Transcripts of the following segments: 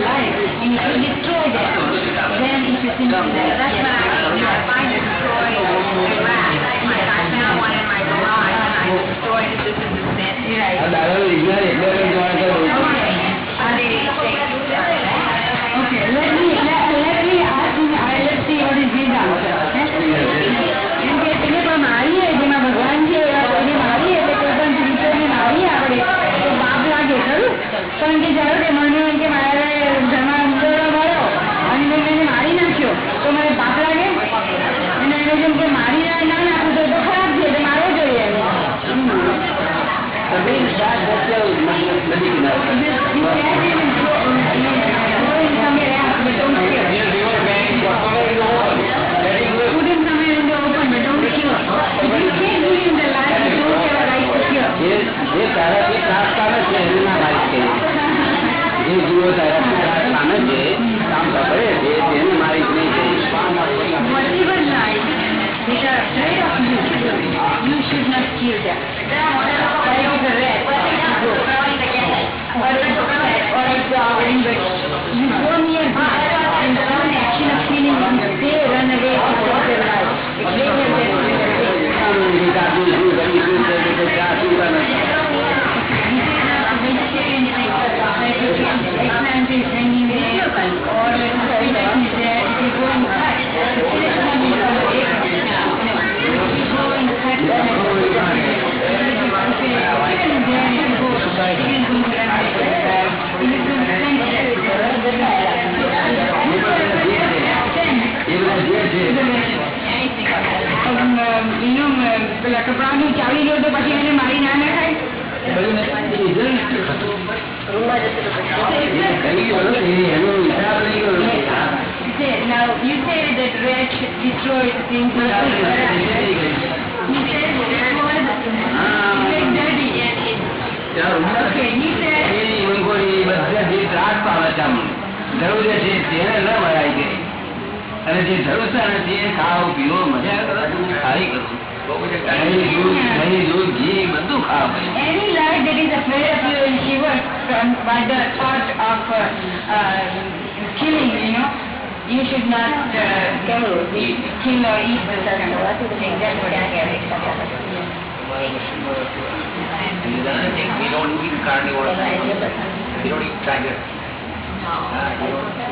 life, and if you destroy that. That's what I mean. I destroy a rat, I found one in my garage and I destroyed it, this is a sin. You should not kill them.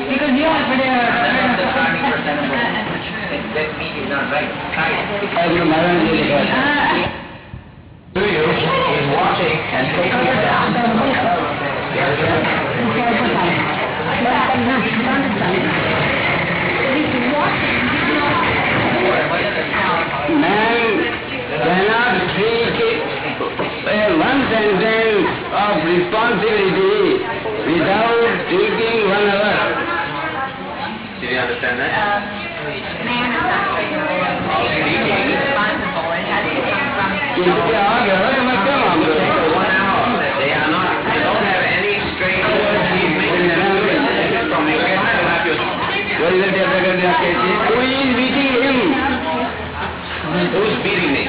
Because you are but, That meat is not right. Tiger. you is watching and taking it. Man cannot treat a one sentence of responsibility without eating one hour. Did you understand that? Come from. One hour. They are not. They don't have any straight from the What is it? Who is beating him? Who's beating me?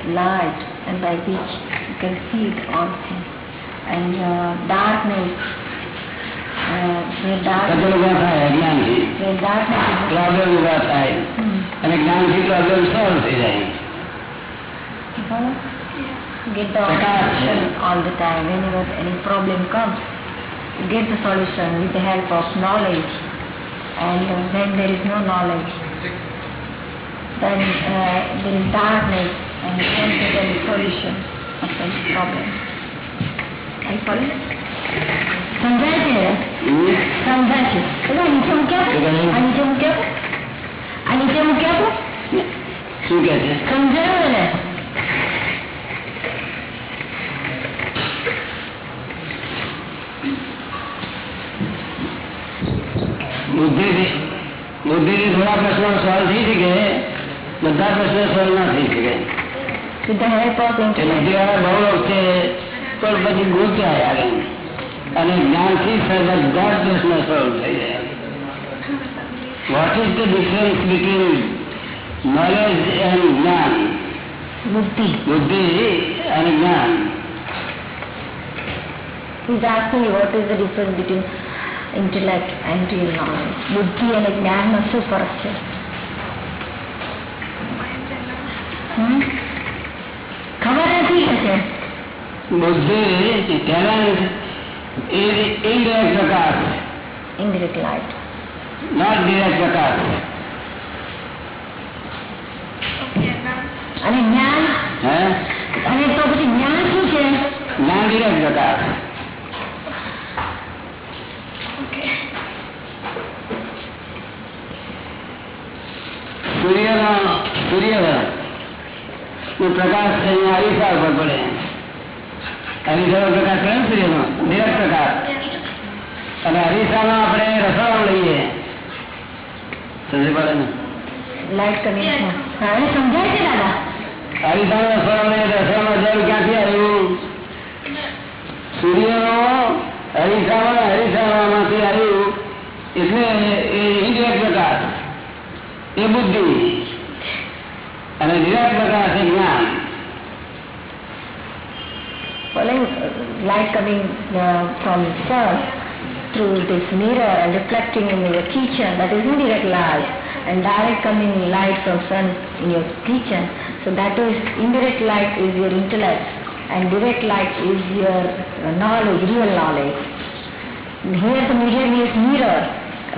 nothing but light, and by which you can see it all things. And uh, darkness, uh, where કચરો darkness, ઉભા થાય અજ્ઞાનથી where darkness is problem ઉભા થાય અને જ્ઞાનથી problem solve થઈ જાય follow? Get the solution all the time. Whenever any problem comes, you get the solution with the help of knowledge. And uh, when there is no knowledge, then uh, there is darkness and you can't get any solution of some problem. Are you following? સમજાય છે હમ? સમજાય છે એટલે આ નીચે મૂક્યા શું કહ્યું? આ નીચે મૂક્યા આ નીચે મૂક્યા તો શું કે છે સમજાયું ને બુદ્ધિથી બુદ્ધિથી થોડા પ્રશ્નો સોલ્વ થઈ શકે બધા પ્રશ્નો સોલ્વ ના થઈ શકે with the help of A intellect. બુદ્ધિવાળા બહુ લોકો છે પણ પછી ગુંચાય આગળ અને જ્ઞાનથી સ- બધા જ પ્રશ્નો સોલ્વ થઈ જાય what is the difference between knowledge and gyan બુદ્ધિ બુદ્ધિ અને જ્ઞાન He's asking you what is the difference between intellect and real knowledge. બુદ્ધિ અને જ્ઞાનમાં શું ફરક છે બુદ્ધિ talent is indirect prakash indirect light not direct prakash અને જ્ઞાન હે અને તો પછી જ્ઞાન શું છે જ્ઞાન ડિરેક્ટ પ્રકાશ સૂર્યનો સૂર્ય નો પ્રકાશ અહીંયા અરીસા ઉપર પડે અરીસાનો પ્રકાશ કયો સૂર્યનો ડિરેક્ટ પ્રકાશ. અને અરીસાનો આપણે રસોડો લઈએ. સમજી પડે ને લાઇટ કનેક્શન સમજાય છે દાદા. અરીસાનો રસોડો લઈએ રસોડામાં જરૂર ક્યાંથી આવ્યું? સૂર્યનો અરીસામાં અરીસામાંથી આવ્યું. એટલે એ ઇન્ડિરેક્ટ પ્રકાશ એ બુદ્ધિ. અને નિરાટ પ્રકાશ એ જ્ઞાન. Light coming uh, from sun through this mirror and reflecting in your kitchen, that is indirect light. And direct coming light from sun in your kitchen, so that is indirect light is your intellect, and direct light is your uh, knowledge, real knowledge. Here the medium is mirror,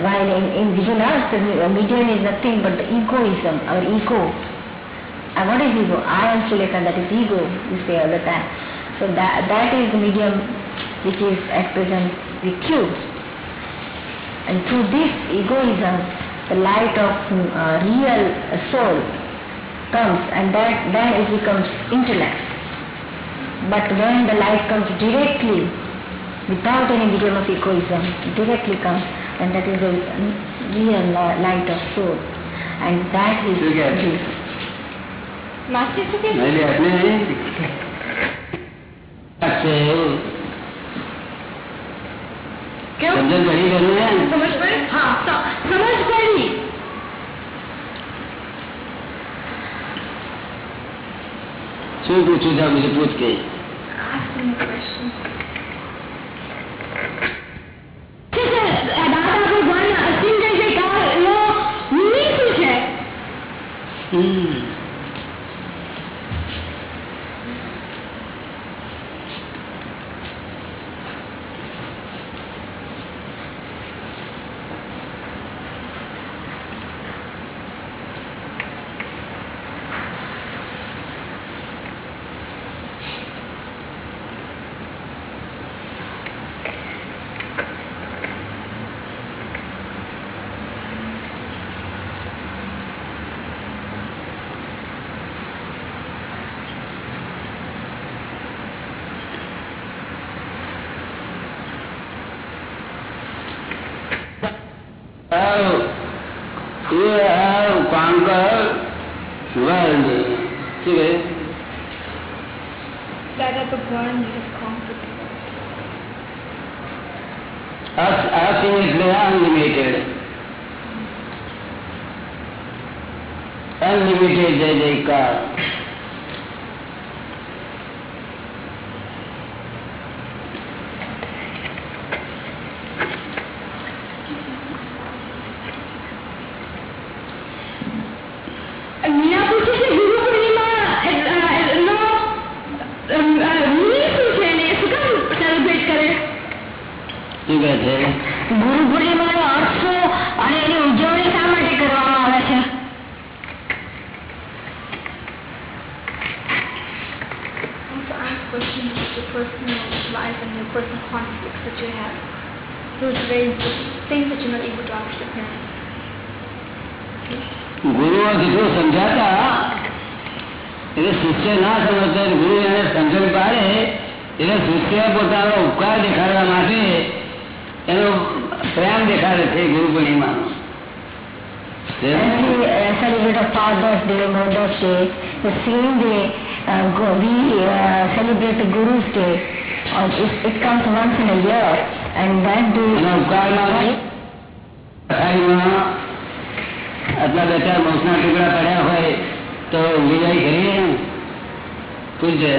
while in, in within us the uh, medium is nothing but the egoism, our ego. And what is ego? I am Sulekha, that is ego, you say all the time. So that, that is the medium which is at present the cube. And through this egoism, the light of uh, real soul comes and that then it becomes intellect. But when the light comes directly, without any medium of egoism, directly comes then that is the real light of soul. And that is... ठीक है. કે નહીં લે, એટલે નહીં. છે એવું. કેવું સમજણ પડી ગયું ને સમજ પડી હા સ- સમજ પડી શું પૂછ્યું છે બીજું પૂછ કે છે છે, દાદા ભગવાન અસીમ જય જયકાર એનો meaning શું છે Those very things that you're not able to ask your parents. ગુરુઓ જેટલું સમજાતા એટલે શિષ્ય ના સમજતો એટલે ગુરુ એને સમજણ પાડે એટલે શિષ્ય પોતાનો ઉપકાર દેખાડવા માટે એનો પ્રેમ દેખાડે છે ગુરુ પૂર્ણિમાનો As we uh, celebrate our Father's Day, Mother's Day, the same day uh, go- we uh, celebrate the Guru's Day. Uh, it, it comes once in a year, and that day. એના ઉપકારમાં અથાણીમાં આટલા બે ચાર મોસના ટુકડા પડ્યા હોય તો ઊંઘી જાય ખરી પૂછે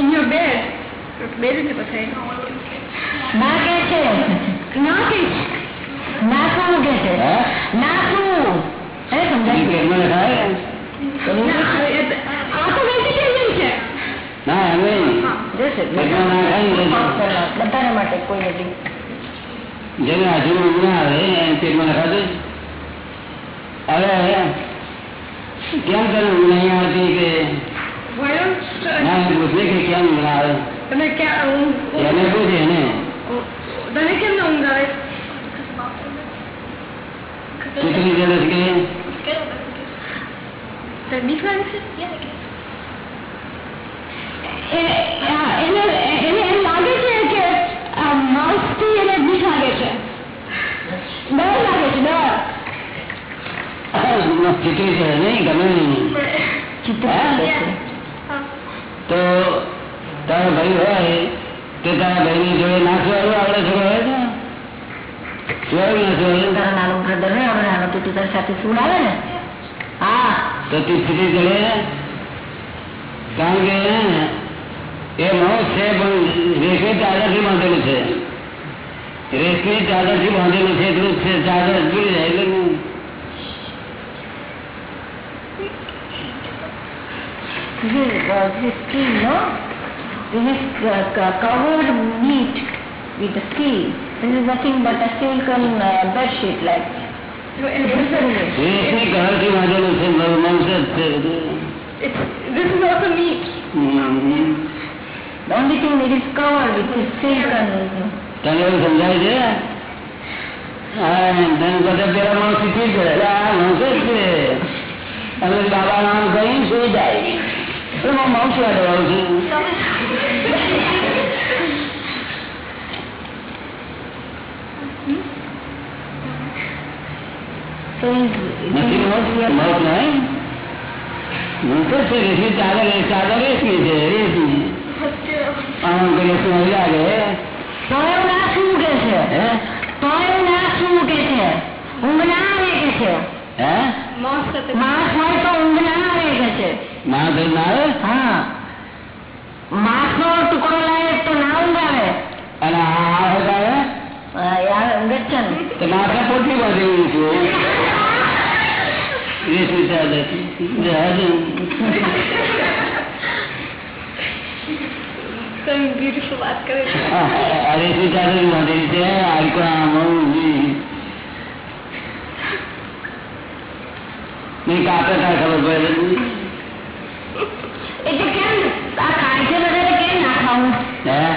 In your bed. Your bed is okay. ના કે છે ના કે છે ના શું કે છે હે ના શું એ ઈ સમજાય પેટમાં લખાય આ તો વેજીટેરિયન છે ના એમ નહીં જશે પેટમાં ના ખાય ને માટે કોઈ નથી. જેને હજુ ના આવે પેટમાં લખાતું હવે કેમ તને ઊંઘ નહીં આવતી કે ના પૂછે કે કેમ ઊંઘ ના આવે? તને ક્યાં એને પૂછે એને? તને કેમ ના ઊંઘ આવે? ચૂંટણી જલસ કે? લાગે છે એને એને એમ લાગે છે કે માઉસથી એને બીક લાગે છે ડર લાગે છે ડર ચૂંટણી છે નહીં ગમે નહીં. તો તારા ભાઈ હોય તે તારા ભાઈની જોડે નાચવાનું આવડે છે હોય ને સુવાયું નાચવાનું તારા નાનું બ્રધર ને હવે નાનો તું તારી સાથે સુડાવે ને? હા. તો તું ચડે કારણ કે એ માણસ છે પણ રેશમી ચાદરથી બાંધેલું છે. રેશમી ચાદરથી બાંધેલું છે એટલું છે ચાદર પડી જાય એટલે નહીં. This is, uh, this is skin, no? This is uh, co- covered meat with the skin. This is nothing but a silken uh, bed sheet like. રેશમી કલરથી બાંધેલું છે માણસ જ છે બધું. It's, this is also meat. Hmm. The only thing that is covered with is silken. તને એવું સમજાય છે હા તને બધા પેલા માણસ શીખી જ જાય. આ માણસ જ છે અમે બાબા નામ કઈ સુઈ જાય એટલે હું માણસ વાળો આવું છું So is નથી મોત મોત નહીં મોત જ છે રેશમી ચાદર એ ચાદર રેશમી છે રેશમી આમ કરી શું લાગે તો એવું ના શું કે છે હે તો એવું ના શું કે છે ઊંઘ ના આવે કે છે હે Moss સાથે માસ હોય તો ઊંઘ ના આવે કે છે માણસ જ ના આવે હા માસનો ટુકડો લાવે તો ના ઊંઘ આવે અને આ આ હોય તો આવે આ યાર ઊંઘ જ છે ને તો માથા પોટલી બાંધેલું છું રેશમી ચાદર જહાજ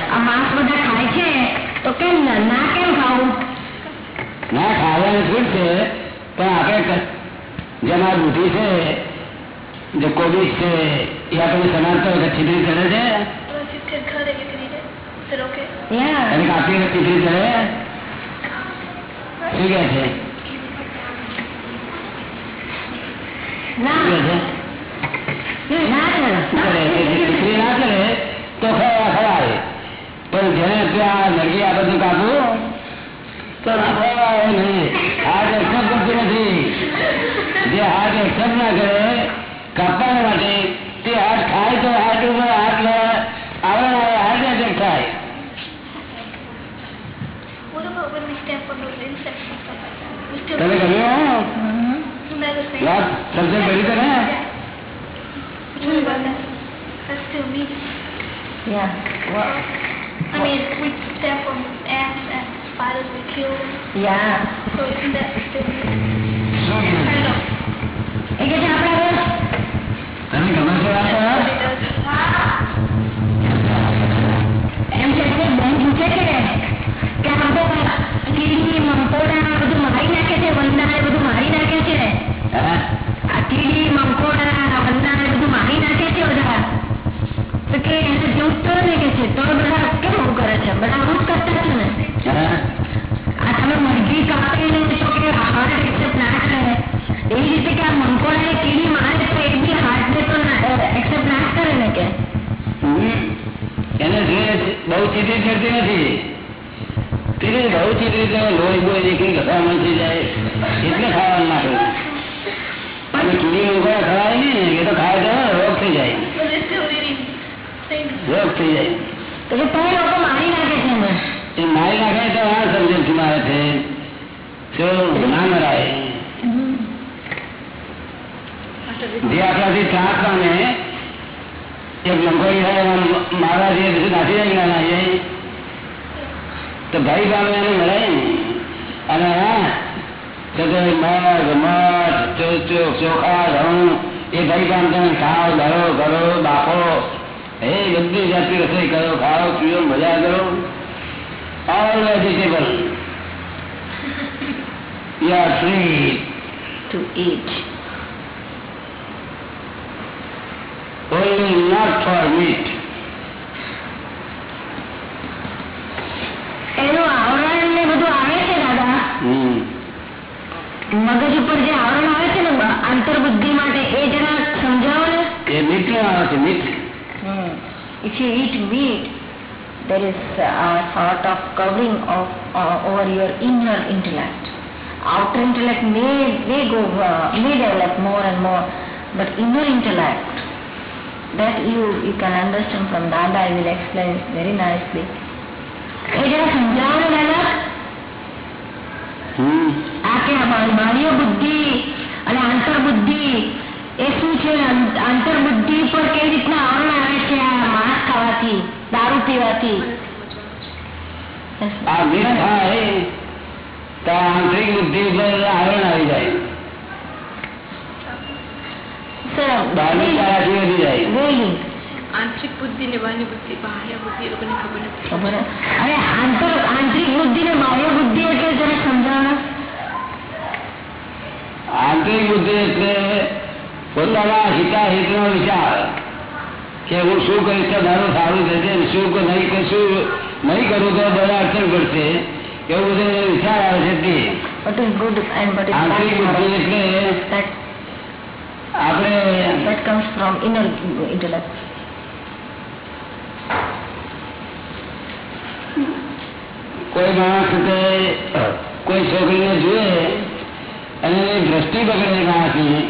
આ માંસ બધા ખાય છે તો કેમ ના ના કેમ ખાવું ના ખાવાનું શું છે પણ આપણે ક- જેમ આ બુદ્ધિ છે જે કોબીજ છે એ આપણે સનાતન છીતરી ચડે છે If you can cut it, you can eat it. Is it okay? યા અને કાપીને છીતરી ચડે શું કહે છે ના શું કહે છે ના Yeah. So isn't that still શું કીધું? kind of એ કે છે આપણે હવે તને ગમે છે વાત what આ? it does? એમ કે છે બેન પૂછે છે કે આ તો કીડી મંકોડા બધું મારી નાખે છે વંદા એ બધું મારી નાખે છે હે? આ કીડી મંકોડા વંદા એ બધું મારી નાખે છે બધા તો કે એને જેવું તો ને કે છે તો તેને બહુ ચીટી તો લોહી બોહી નીકળી ઘસામણ થઈ જાય એટલે ખાવાનું નાખે અને કીડી મુકવા ખવાય નહીં ને એ તો ખાય તો રોગ થઈ જાય But they're still eating things. રોગ થઈ જાય તો કે તો એ લોકો મારી નાખે છે એને એ મારી નાખે તો આ સમજણથી મારે છે શું ના મરાય જે આપણાથી ત્રાસ પામે એક લંગોઈ હોય એમાં મારા જે બધું નાસી જાય ના નાખે તો ભાઈ પામે એને મરાય ને અને હા તો તો મગ મઠ ચો- ચો- ચોખા ઘઉં એ ભાઈ પામ તમે ખાઓ ધરો કરો બાફો એ બધી જાતની રસોઈ કરો ખાઓ પીઓ મજા કરો all vegetable you are free to eat. only not for meat. મગજ ઉપર જે આવરણ આવે છે ને આંતરબુદ્ધિ માટે એ જરા સમજાવો ને એ મીઠ નું આવે છે મીઠ If you eat meat, there is a sort of covering of uh, over your inner intellect. Outer intellect may may go uh, may develop more and more, but inner intellect that you you can understand from Dada. I will explain very nicely. એ જરા સમજાવો ને દાદા હમ. આ કે બાહ્ય બુદ્ધિ અને આંતરબુદ્ધિ એ શું છે? આંતરબુદ્ધિ પર કેવી રીતના આવરણ આવે છે? આ માંસ ખાવાથી દારૂ પીવાથી? આંતરિક બુદ્ધિ ઉપર આવરણ આવી જાય. બહારની ચાલાકી વધી જાય. આંતરિક બુદ્ધિ ને બાહ્ય બુદ્ધિ બાહ્ય બુદ્ધિ એ લોકોને ખબર નથી ખબર હે? અને આંતર આંતરિક બુદ્ધિ ને બાહ્ય બુદ્ધિ એટલે જરા સમજાવો આંતરિક બુદ્ધિ એટલે પોતાના હિતાહિત નો વિચાર કે હું શું કરીશ તો મારું સારું થશે ને શું ક- નહીં કશું નહીં કરું તો બધા અડચણ પડશે એવું બધું એનો વિચાર આવે છે તે what is good and what is આંતરિક બુદ્ધિ bad એટલે that આપણે that comes from inner intellect કોઈ માણસ તે કોઈ છોકરીને જુએ અને એની દ્રષ્ટિ પકડે માણસની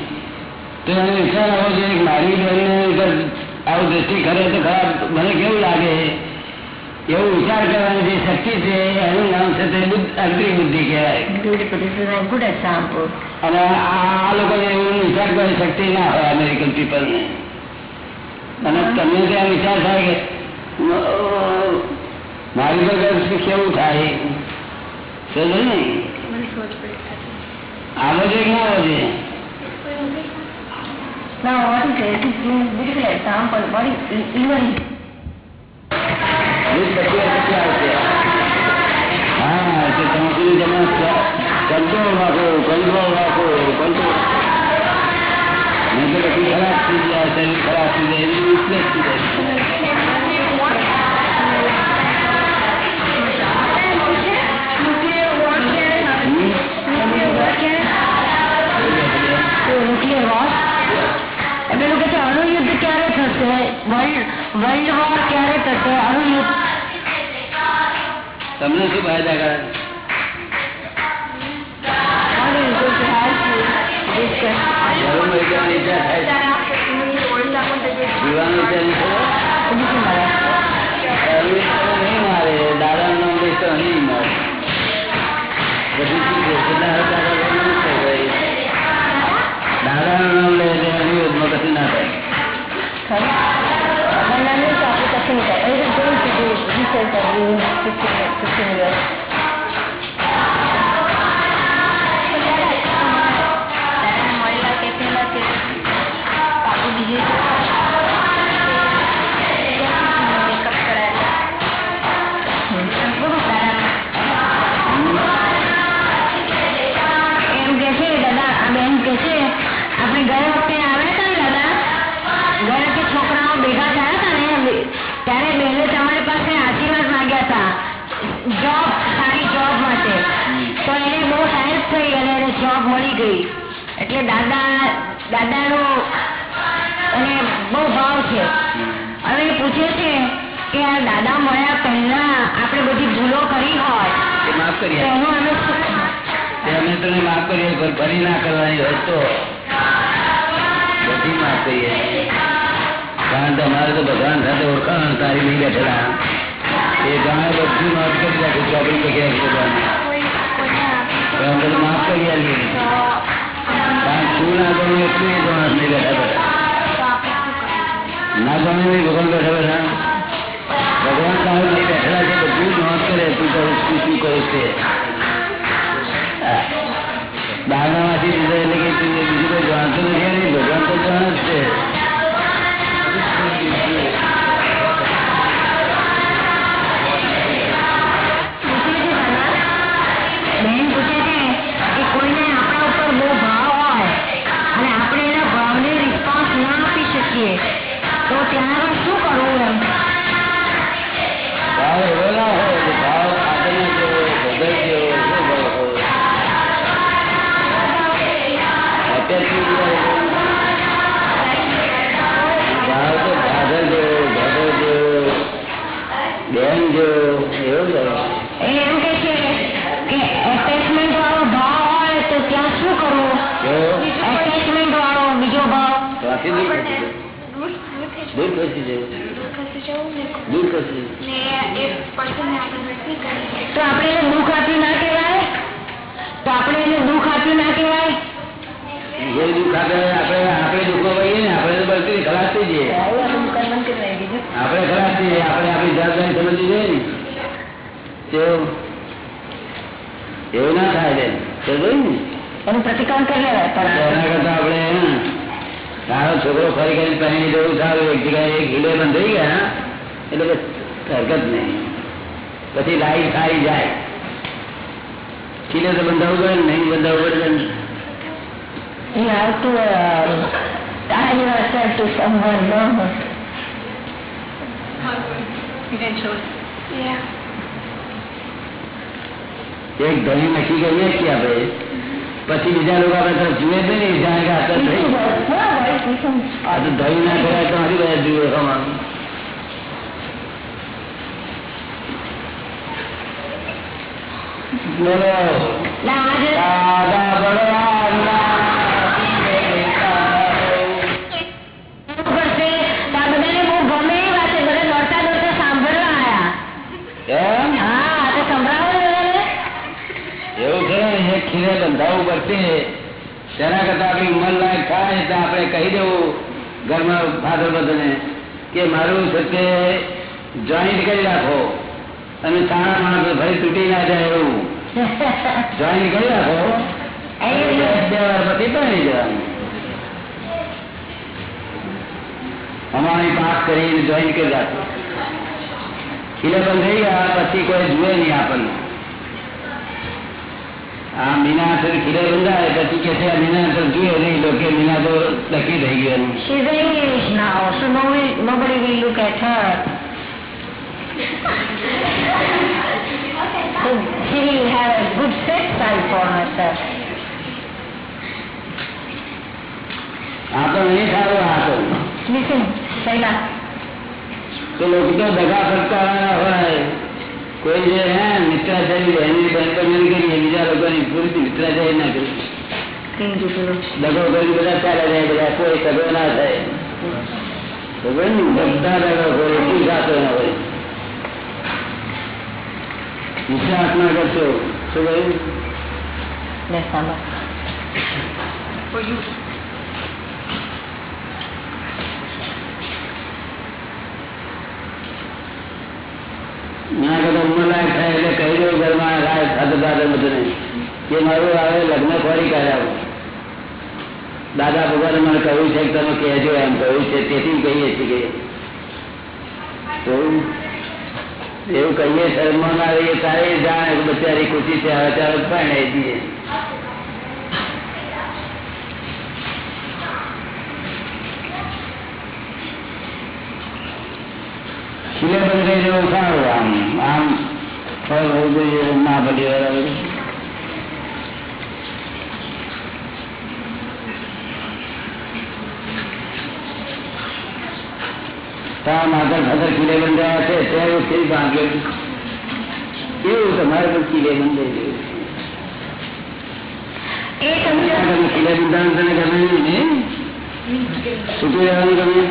તો એને વિચાર આવો છે કે મારી બહેનને આવું દ્રષ્ટિ કરે તો ખરાબ મને કેવું લાગે? એવું વિચાર કરવાની જે શક્તિ છે એનું નામ છે તે આંતરિક બુદ્ધિ કહેવાય. અને આ લોકોને એવું વિચાર કરવાની શક્તિ ના હોય અમેરિકન પીપલને. અને તમને ત્યાં વિચાર થાય કે મારી વગર કેવું થાય? સમજો ને? આવો જોઈએ કે ના આવો જોઈએ now what is it this is beautiful example what is i- inner એ પછી આ પછી આવશે. હા તો તમે તમે કંટ્રોલ રાખો કંટ્રોલ રાખો કંટ્રોલ નહીં તો પછી ખરાબ થઈ જાય શરીર ખરાબ થઈ જાય થઈ જાય. ન્યુક્લિયર વોર એ પેલું કે છે અણુયુદ્ધ ક્યારે થશે વર્લ્ડ વર્લ્ડ વોર ક્યારે થશે અણુયુદ્ધ તમને શું ફાયદા કરે What is going to help you discuss? જરૂર હોય ત્યાં વિચાર થાય જીવાનું વિચાર નહીં થયો? This is my સર્વિસ તો નહીં મારે દાદાનું નામ લઈશ તો નહીં મારે પછી શું છે કેટલા હજાર દાદા નહીં થઈ ગઈ દાદાનું નામ લે એટલે એની યોજના કશું ના થાય શું કરવું એમ ભાવ એવો ના હોય કે ભાવ આગળનો જેવો ભગત જેવો એવો ભાવ હોય ભાવ તો ફાધર જેવો ભગત જેવો બેન જેવો એવો જ એમ કે છે કે એટેચમેન્ટ વાળો ભાવ? હોય તો ત્યાં શું કરવું? એટેચમેન્ટ વાળો બીજો ભાવ ત્યાંથી દૂર આપણને ખસી દૂર દૂર ખસી જવું દૂર ખસી તો આપણે એને દુઃખ આપ્યું ના કહેવાય? તો આપણે એને દુઃખ આપ્યું ના કહેવાય? જે દુઃખ આપે આપણે આપણે દુઃખમાં પડીએ ને આપણે તો બળતી ખલાસ થઈ જઈએ. આપણે ખલાસ થઈએ આપણે આપણી જવાબદારી સમજવી જોઈએ ને. એવું ના થાય બેન. સમજાયું ને? એનું પ્રતિક્રમણ કરી લેવાય પણ એના કરતા આપણે હે ને, તારો છોકરો ફરી કરીને પહેરી જવું સારું એક જગ્યાએ એક હિલે બંધ થઈ ગયા એટલે બસ હરકત નહીં પછી લાઈટ સારી જાય ખીલે તો બંધાવવું પડે ને નહીં બંધાવવું પડે ને You have to uh, tie yourself to someone, no? Yeah. એક ધણી નક્કી કરીએ છીએ આપણે પછી બીજા લોકો આપણે તરફ જુએ જ નહીં જાણે કે આ તો ધણી. આ તો ધણી ના કરાય તો મારી બધા જુએ ખમાનું. બોલો બંધાવવું તેના કરતા આપણી ઉંમર લાયક થાય તો આપણે કહી દેવું ઘરમાં ફાધર બધાને કે મારું છે જોઈન્ટ કરી રાખો અને સારા માણસો ફરી તૂટી ના જાય એવું. જોઈન્ટ કરી રાખો. પછી પાણી જવાનું. અમારી પાસ કરીને જોઈન્ટ કરી રાખો. ખીલે પણ થઈ ગયા પછી કોઈ જુએ નહીં આપણને. આ મીના અક્ષર ખીલે બંધાય પછી કે છે આ મીના અક્ષર જુએ નહીં તો કે મીના તો લખી થઈ ગયું એનું. She's English now, so nobody, nobody will look at her. So she will have a good set side for herself. આ તો નહીં સારું આ તો Listen, Shaila, તો લોકો તો દગા ફટકારવાના હોય કોઈ જે હે મિત્રાચારી એની બેનપણી કરીએ બીજા લોકોની પૂરી મિત્રાચારી ના કરી clean to you. દગો કરી બધા ચાલે જાય બધા કોઈ સગો ના થાય ખબર ને? બધા દગો કરે શું જાતો ના હોય વિશ્વાસ ના કરશો શું કહ્યું ના કરતા ઉંમર થાય એટલે કહી ઘરમાં રાય ખાતે દાદા બધાને કે મારું આવે લગ્ન ફરી કરાવો દાદા ભગવાને મને કહ્યું છે કે તમે કહેજો એમ કહ્યું છે, તેથી કહીએ છીએ કે એવું. કહીએ શરમમાં ના રહીએ, તારે જાણે બચારી ખુશી છે, હવે ચાલો પરણાવી દઈએ. પડે એવું સારું આમ આમ ફળ હોવું જોઈએ ના પડ્યું ત્યાં માધર ફસર કિલે બંધાયા છે ત્યાં કઈ ભાગે એવું તમારે પણ કિલે બંધાઈ તને ગમે નહીં ને શું કહેવાનું ગમે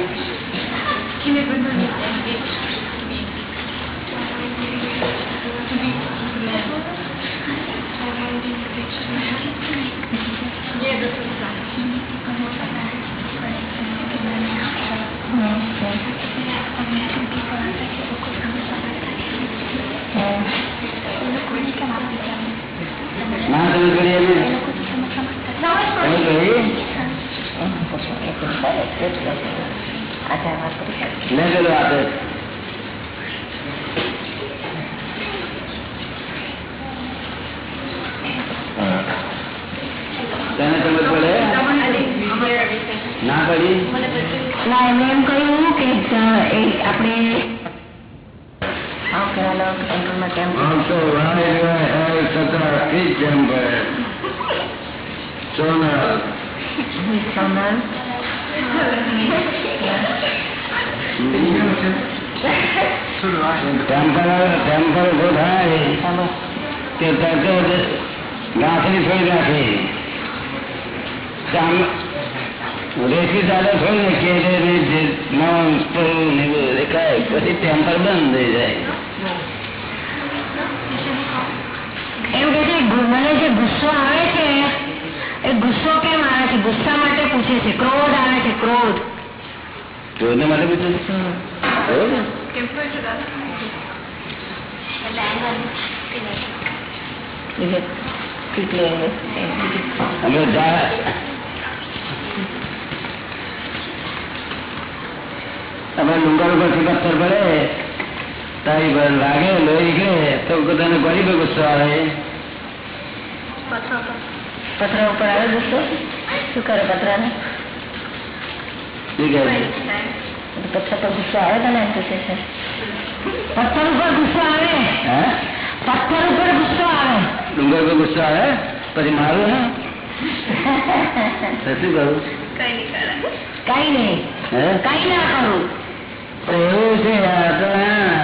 અમે જા- અમે ડુંગર ઉપરથી પથ્થર પડે તારી પર લાગે લોહી નીકળે તો તને કોની પર ગુસ્સો આવે પથરા ઉપર આવે ગુસ્સો શું કરે પથરાને શું કહે છે? પથ્થર પર ગુસ્સો આવે તને એમ પૂછે છે પથ્થર ઉપર ગુસ્સો આવે હે પથ્થર ઉપર ગુસ્સો આવે ડુંગર પર ગુસ્સો આવે પછી મારું હે તો શું કરું કઈ નહીં હે કઈ ના કરું પણ એવું છે આ તો હા,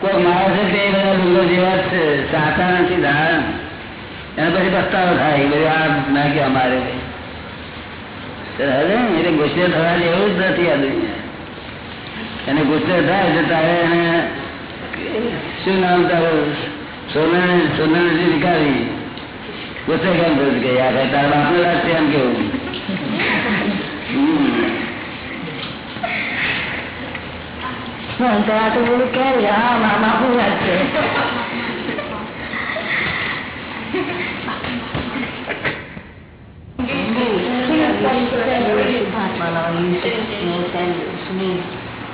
કોઈ માણસ છે તે બધા ડુંગર જેવા જ છે સાચા નથી ધાર એને પછી પસ્તાવો થાય બધું આ ના કે અમારે તો હવે એટલે ગુસ્સે થવા જેવું જ નથી આ દુનિયા એને ગુસ્સે થાય તો તારે એને શું નામ તારું સોના સોના નીકાળી ગુસ્સે કેમ થયું કે યાર તારા બાપને લાગશે એમ કેવું હમ. હું તો આ તો બધું કેમ હા મા બાપુ વાત છે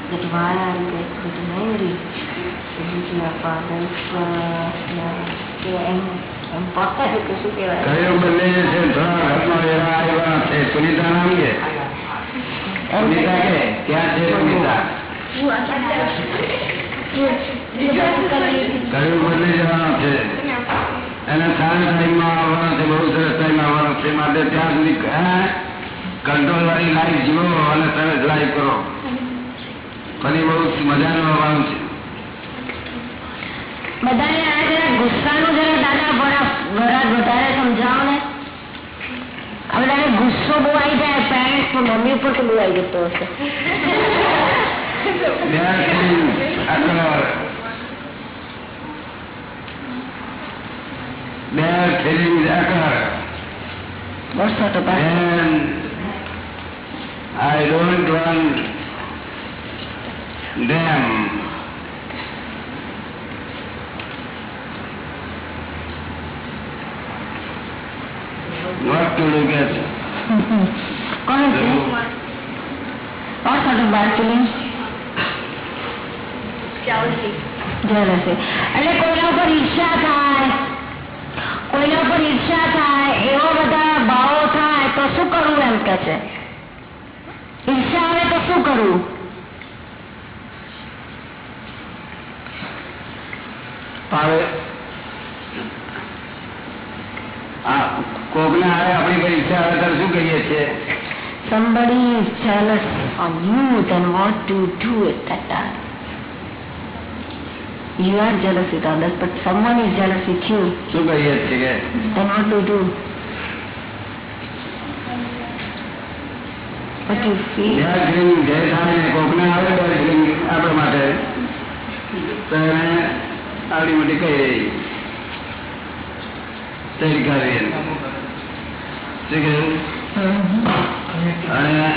Siddhartha એને બહુ સરસ માટે ત્યાં કંટ્રોલ વાળી લાઈફ જીવો, અને સરસ લાઈફ કરો. ફરી બહુ મજાનું આવવાનું છે. બધાને આ જરા ગુસ્સાનું જરા દાદા બરા બરા વધારે સમજાવો ને આ બધાને ગુસ્સો બહુ આવી જાય પેરેન્ટ્સ પર મમ્મી ઉપર તો બહુ આવી જતો હશે They are feeling accord. They are feeling accord. વર્ષો તો પાછળ Then I don't want them. What to look at? Jealousy. એટલે કોઈના ઉપર ઈર્ષા થાય કોઈના ઉપર ઈર્ષા થાય એવા બધા ભાવો થાય તો શું કરવું એમ કે છે? ઈર્ષા આવે તો શું કરવું? આ કોકના હારે આપણી પરીક્ષા આવે ત્યારે શું કહીએ છીએ somebody is jealous on you, then what do you do at that time? You are jealous with others, but someone is jealous with you, શું કહીએ છીએ then what do you do? What do you કે feel? બે feeling જે થાય ને કોકને આવે બે ફિલિંગ આપણા માટે તો એને આવડી મોટી કહી રહી તરીકાવી એને. શું કહ્યું અને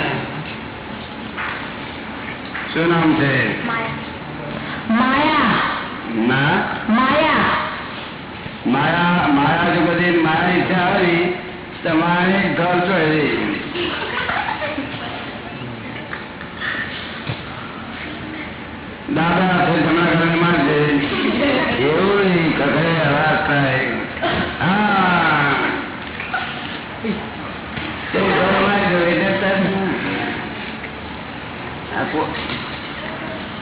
શું નામ છે? માયા. માયા. જો બધી માયા ઈચ્છા આવી તમારે ઘર ચોરી દાદા છે તમારા ઘરે મારશે એવું નહીં કકડે અવાજ થાય.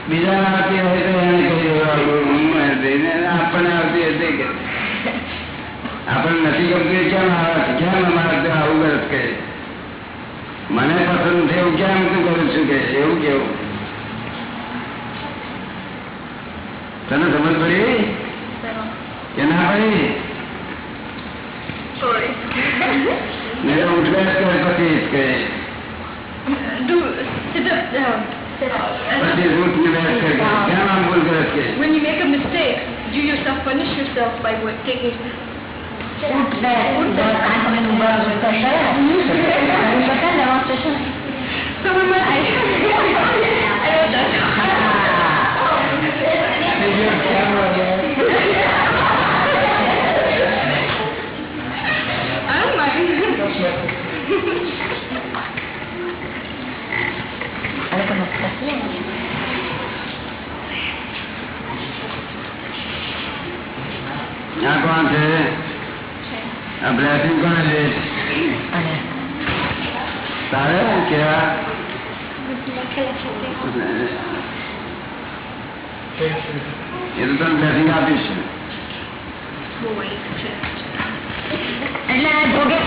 બીજા આવતી હોય તો એને કહી દેવાનું હું મારી દઈને આપણને આવતી હતી કે આપણને નથી ગમતું એ કેમ આવે છે કેમ અમારે ત્યાં આવું ગરજ કે મને પસંદ છે એવું કેમ તું કરું છું કે એવું કેવું તને સમજ પડી કે ના પડી નહીં તો ઉઠવે જ કર પછી જ કહે When you make a mistake, do you self punish yourself by what, taking So when I, I have done. આ કોણ છે? આ બ્લેસિંગ કોને છે? તારે કેવા? એ તો તને બ્લેસિંગ આપીશ. એટલે આ જોગે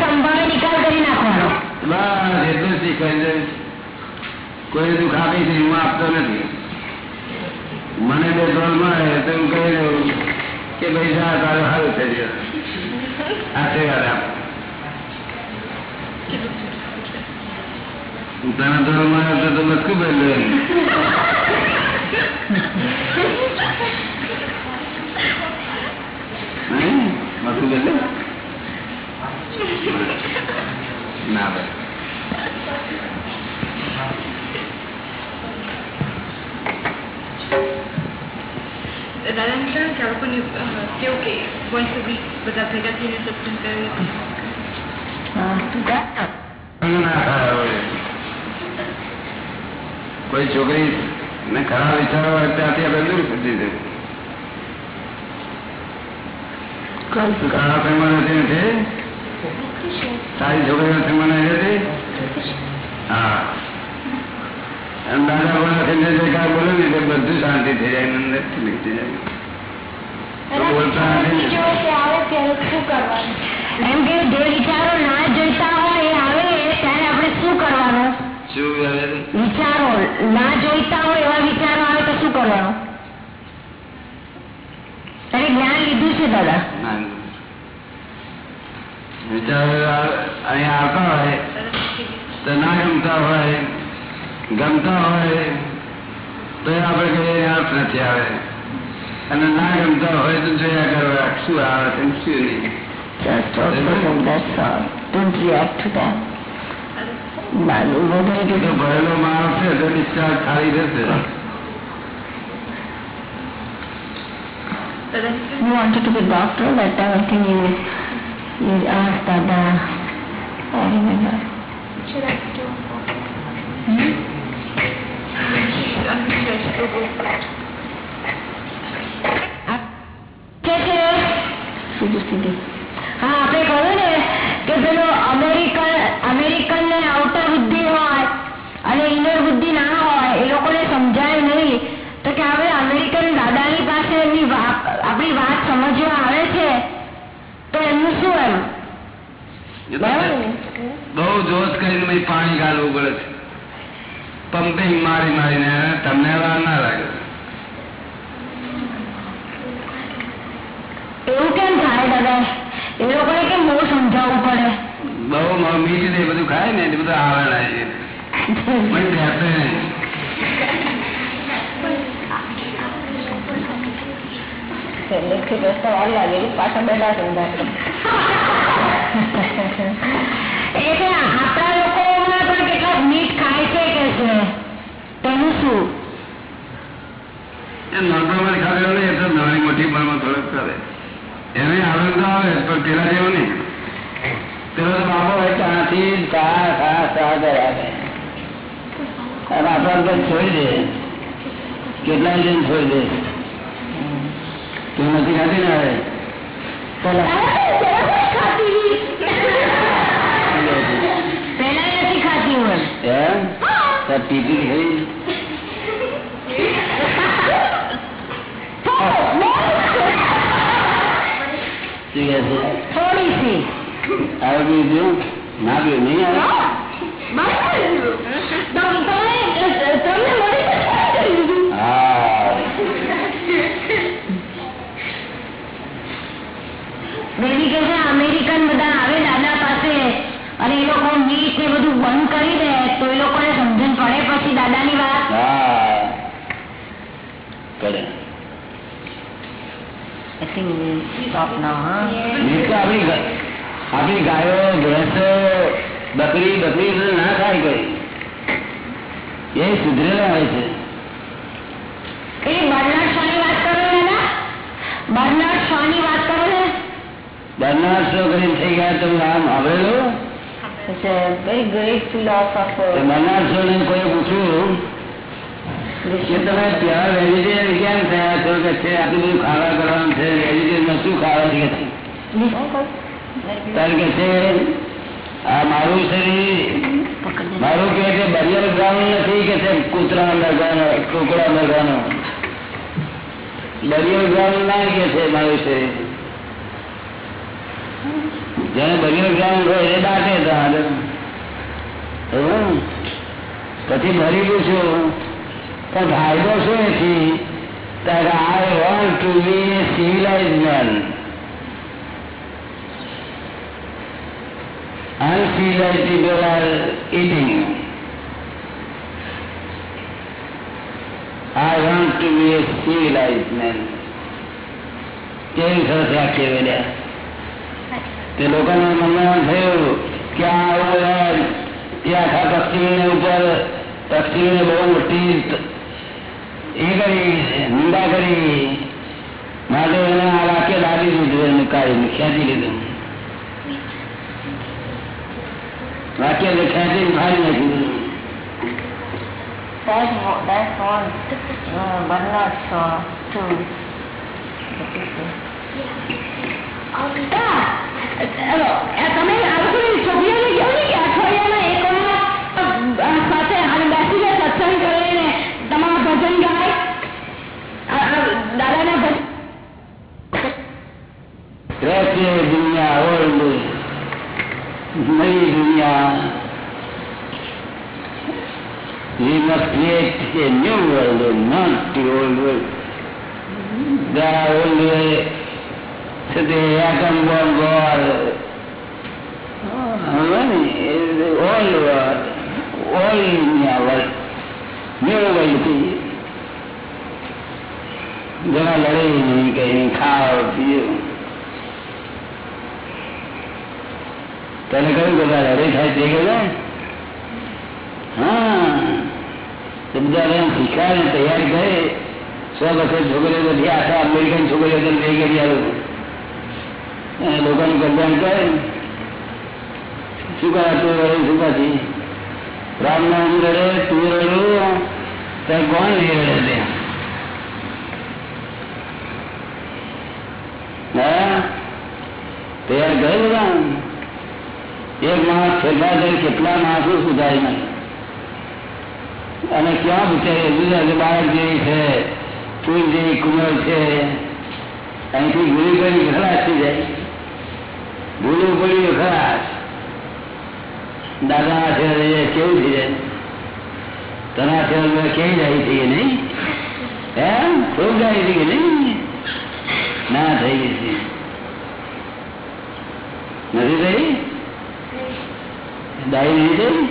નિકાલ કરી નાખવાનો. બસ એટલું જ કોઈ દુઃખ આપી છે હું આપતો નથી. મને બે ત્રણ મળે તો હું કહી દઉં. કે ભાઈ જા, તારું સારું થઈ ગયું. આશીર્વાદ આપ તને ધોરણ મળે તો બસકું બદલું એમ બસકું ના ભાઈ. દાદા કહ્યું કે આ લોકોને કેવું કે a week બધા ભેગા થઈને સત્સંગ કરે હા, તું જા. ના થાય હવે. કોઈ છોકરી ને ખરાબ વિચારો હોય ત્યાંથી આપણે દૂર કરી દીધું પ્રેમમાં નથી નથી સારી છોકરીઓ પ્રેમમાં નથી હા ને જોઈતા હોય એવા વિચારો આવે તો શું કરવાનું તારે જ્ઞાન લીધું છે દાદા. વિચારો અહીંયા આવતા હોય તો ના ગમતા હોય ગમતા હોય તો એ આપણે કહીએ અર્થ નથી આવે અને ના ગમતા હોય તો જોયા કરવા શું આવે છે ને શું નહીં Just observe that's all. Don't react to that. બાજુ વધારે તો કે ભરેલો માલ છે તો ડિસ્ચાર્જ ખાલી રહેશે દાદા ને કહ્યું You wanted to be doctor that time I think you you asked Dada. I remember. should I do hmm? હા ને હોય એ લોકોને સમજાય નહીં તો કે હવે અમેરિકન દાદાની પાસે એમની આપણી વાત સમજવા આવે છે તો એમનું શું એમ બહુ જોશ કરીને પાણી ગાળવું પડે છે. પંપિંગ મારી મારીને તમને વાર ના લાગે. એવું કેમ થાય દાદા? એ લોકોને કેમ બહુ સમજાવવું પડે? બહુ મીઠ ને બધું ખાય ને એટલે બધું આવે લાગે પણ બેસે નહીં. પહેલેથી રસ્તા વાર પાછા બેઠા સમજાય છે. તેનું શું? નોર્મલ ખાધેલો નહીં એ નાની મોટી પણ થોડોક કરે. એને આવે આવે પણ પેલા જેવું નહીં. પેલો બાબો હોય ત્યાંથી ચા ચા ચા કર્યા અને આપણા તો છોડી દે. કેટલાય જણ છોડી દે. તું નથી ખાતી ને હવે? પેલા નથી ખાતી હોય. કહે છે? થોડી સી. આવે બીજું ના પીવું નહીં આવે? કે છે અમેરિકન બધા આવે દાદા પાસે અને એ લોકો મીટ ને બધું બંધ કરી દે તો એ લોકોને પછી દાદાની વાત? હા. કરે. આપણી ગાયો ભેંસો બકરી બકરી ના ખાય કઈ. એ સુધરેલા હોય છે. એ બર્નાર્ડ શોની વાત કરો ને વાત કરો બર્નાર્ડ શો કરીને થઈ ગયા તમે નામ સાંભળેલું? It's a very great philosopher. તો બર્નાર્ડ કોઈ પૂછ્યું કે તમે પ્યોર વેજીટેરિયન કેમ થયા? છો કે છે આટલું બધું ખાવા કરવાનું છે વેજીટેરિયન શું ખાવા છે? કે છે? કારણ કે છે આ મારું શરીર મારું કે છે બરિયર ગ્રાઉન્ડ નથી કે છે કૂતરા મરગાનો કુકડા મરગાનો બરિયર ગ્રાઉન્ડ ના કે છે મારું શરીર. જેને બરિયર ગ્રાઉન્ડ હોય એ દાટે તો આગળ એવું? પછી ફરી પૂછ્યું પણ ફાયદો શું એથી I want to be a civilise man uncivilized people are eating. I want to be a civilized man. કેવી સરસ વાક્ય બોલ્યા તે લોકોને મનમાં થયું કે આ આવું યાર એ આખા પશ્ચિમને ઉપર પશ્ચિમને બહુ મોટી એ કરી નિંદા કરી માટે એને આ વાક્ય દાબી દીધું એને કાઢી ખેંચી લીધું વાક્ય ખેંચી ફાડી નાખ્યું That, wa- that was uh, Bernard Shaw too. તમે આ લોકોની છોકરીઓને કહો ને કે અઠવાડિયામાં એક વાર અ, સાથે હાલ બેસીને સત્સંગ કરીને તમારા ભજન ગાય આ- આ દાદાના ભજન રહેશે દુનિયા ઓલ્ડ નવી દુનિયા We must create a new world, not the old world. The old way to the atom bomb war. Money is the old world, old India world, new world થી જરા લડે નહીં કઈ ખાઓ પીઓ તને કહ્યું કે તારે હરે થાય તે કહ્યું હા તો બધા એને શીખાય ને તૈયારી કરે સો બસો છોકરીઓ બધી આખા અમેરિકન છોકરીઓ તો લઈ કરી આવ્યો અને લોકોનું કલ્યાણ કરે. શું કરે તું રડે શું પાછી રામ નામ રડે, તું રડું ત્યાં કોણ નહીં રડે ત્યાં તૈયાર કરે બધા એક માણસ છેલ્લા કરી કેટલા માણસો સુધારી નાખે. અને ક્યાં બિચારી બીજા બાળક જેવી છે, ફૂલ જેવી કુમર છે, અહીંથી ગુરી કરી ઘણા જાય? ભૂલું પડ્યું ખરા દાદા છે કેવું છે? તના આશીર્વાદ કેવી જાય છે કે નહીં? એમ ખૂબ જાય છે કે નહીં? ના, થઈ ગઈ છે. નથી થઈ? દાઈ નહીં થઈ?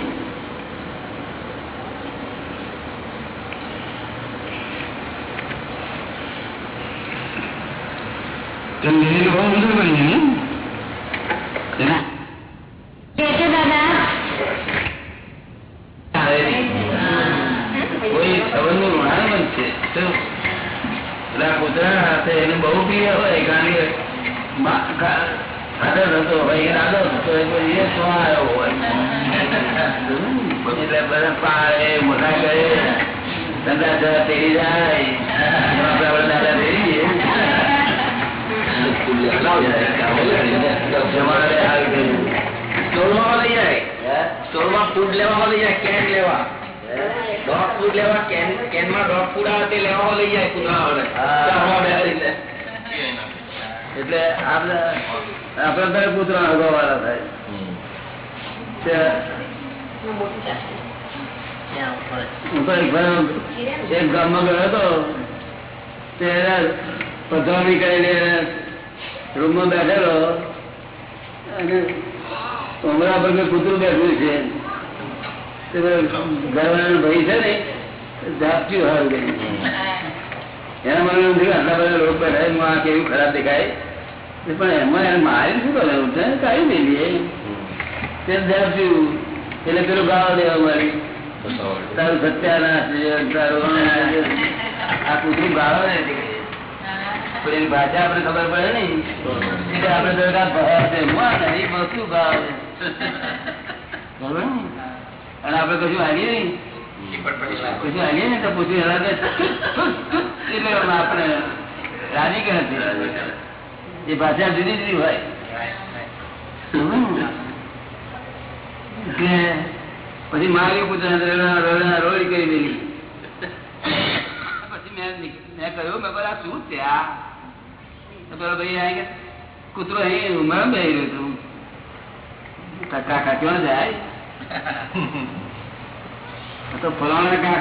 ગંભીર બહુ અંદર બન્યું ને કે છે દાદા કોઈ સંબંધનું ઋણાણ બનશે શું? પેલા કૂતરા હાથે એને બહુ પ્રિય હોય કારણ કે મા- ખા- ખાધો થતો હોય કે દાદો થતો હોય કોઈ એ તો આવ્યો હોય એટલે બધા પાળે મોટા કરે ધંધા જરા તેડી જાય એમાં આપણે આપણે દાદા તેડી જઈએ. જમાડે હાલ કર્યું. સ્ટોરમાં લઈ જાય હે? સ્ટોરમાં ફૂડ લેવામાં લઈ જાય કેન લેવા ડોગ ફૂડ લેવા કેન કેનમાં ડોગ ફૂડ આવે તે લેવામાં લઈ જાય કૂતરાઓને હા. ચારવા બેસાડીને. એટલે આપણે આપણે તો કૂતરા અગવાવાળા થાય તે- હું તો એક ભાઈ એક ગામમાં ગયો હતો તે પધરામણી કરીને રૂમમાં બેઠેલો અને ઉમરા પર મેં કૂતરું બેઠું છે. ઘરવાળાનો ભાઈ છે ને ઝાપટ્યું હારું ગયું એના મને એમ થયું આટલા બધા લોકો બેઠા હું આ કેવું ખરાબ દેખાય? પણ એમાં એને મારી શું કરવાનું છે? કાઢી દેલીએ તે ઝાપટ્યું એટલે પેલું ગાવા દેવા મારી. તારું સત્યાનાશ તારું આ કૂતરું ગાળો ને પણ ભાષા આપણે ખબર પડે ને. એટલે આપણે કાં ભરાય છે, ને એ વસ્તુ છે. અને આપડે કશું હાલીએ નહીં. રાજી કે એ ભાષા જુદી જુદી હોય. પછી મારી પૂછવા રોડી કરી દેલી પછી મેં મેં કહ્યું મેં બધા શું છે પેલો ભાઈ આ કે? કૂતરો અહીં ઉમરા બે જાય? તો ફલાણા બકરીઓ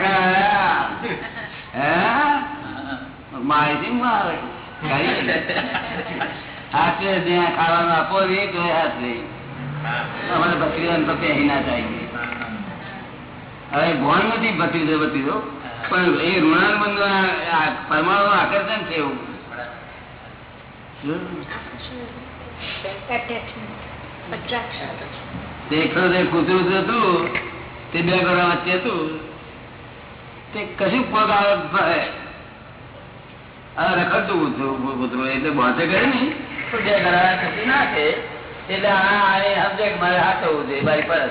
હવે ભણ નથી બકરી ભત્રીજો પણ એ ઋણાલ બંધ પરમાણુ આકર્ષણ છે એવું. તે ખરો કૂતરું હતું તે બે ગોળા વચ્ચે હતું તે કશું પગ આ રખડતું કૂતરું કૂતરું એટલે ને. ભાઈ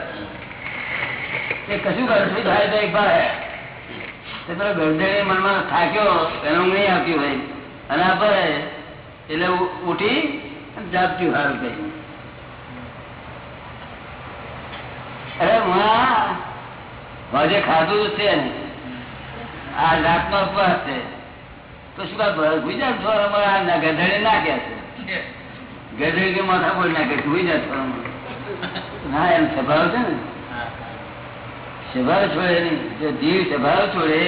મનમાં થાક્યો, એનો નહીં આપ્યું ભાઈ અને આ ભરે એટલે ઉઠી અને હાલ ગઈ. અરે હું ખાધું છે ને આ રાતનો ઉપવાસ છે. તો શું ગુજરાત થોડા અમારા ગધેડે નાખ્યા છે. ગધેડ કે માથા બોલ નાખે જાય થોડા ના, એમ સ્વભાવ છે ને. સ્વભાવ છોડે જો જીવ સ્વભાવ છોડે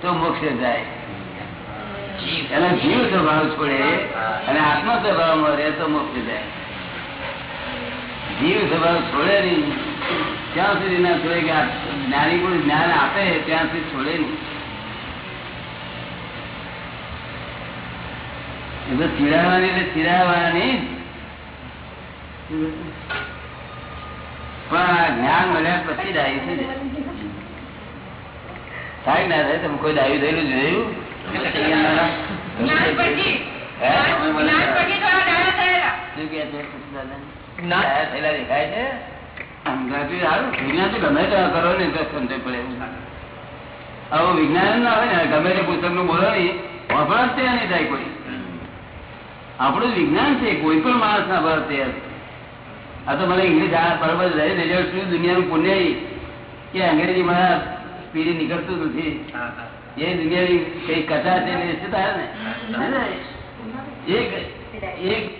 તો મોક્ષે જાય. એનો જીવ સ્વભાવ છોડે અને આત્મ સ્વભાવમાં રહે તો મુક્ત જાય. જીવ સ્વભાવ છોડે નહીં. ત્યાં સુધી ના છોડે કે જ્ઞાની કોઈ જ્ઞાન આપે, ત્યાં છોડે નહીં. એ તો ચીડાવવાની એટલે ચીડાવવાની પણ આ જ્ઞાન મળ્યા પછી ડાયું છે થાય ના થાય, તમે કોઈ ડાયું થયેલું જોયું? આપણું વિજ્ઞાન છે, કોઈ પણ માણસ ના ભર તૈયાર આ તો મને ઇંગ્લિશ બરોબર રહે દુનિયાનું પુણ્ય કે અંગ્રેજી મારા સ્પીડ નીકળતું નથી. એ દુનિયાની કઈ કથા છે ને એક